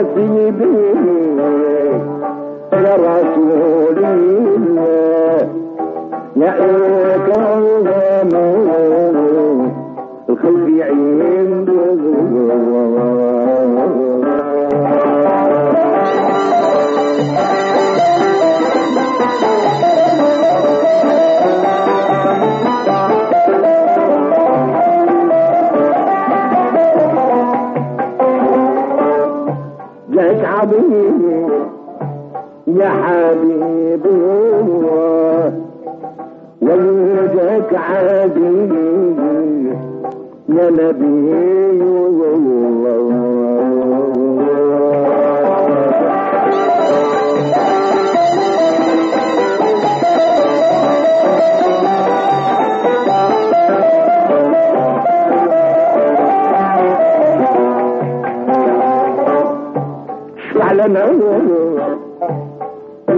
نسيبي يا رسول الله يا إكرام الخلق عنده يا حبيب الله عزيز يا نبي الله لنا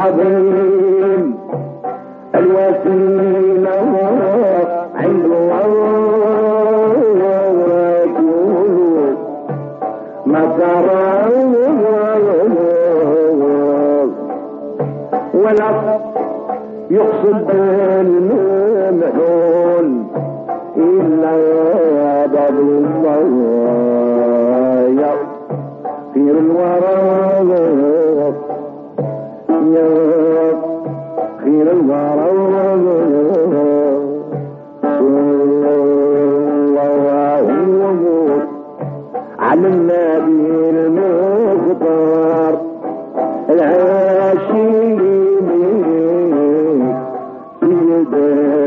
عظيم الوسيلة عند الله ولا يقصد بالممنون إلا عبد الله يغفر الورى يغفر الورى. day.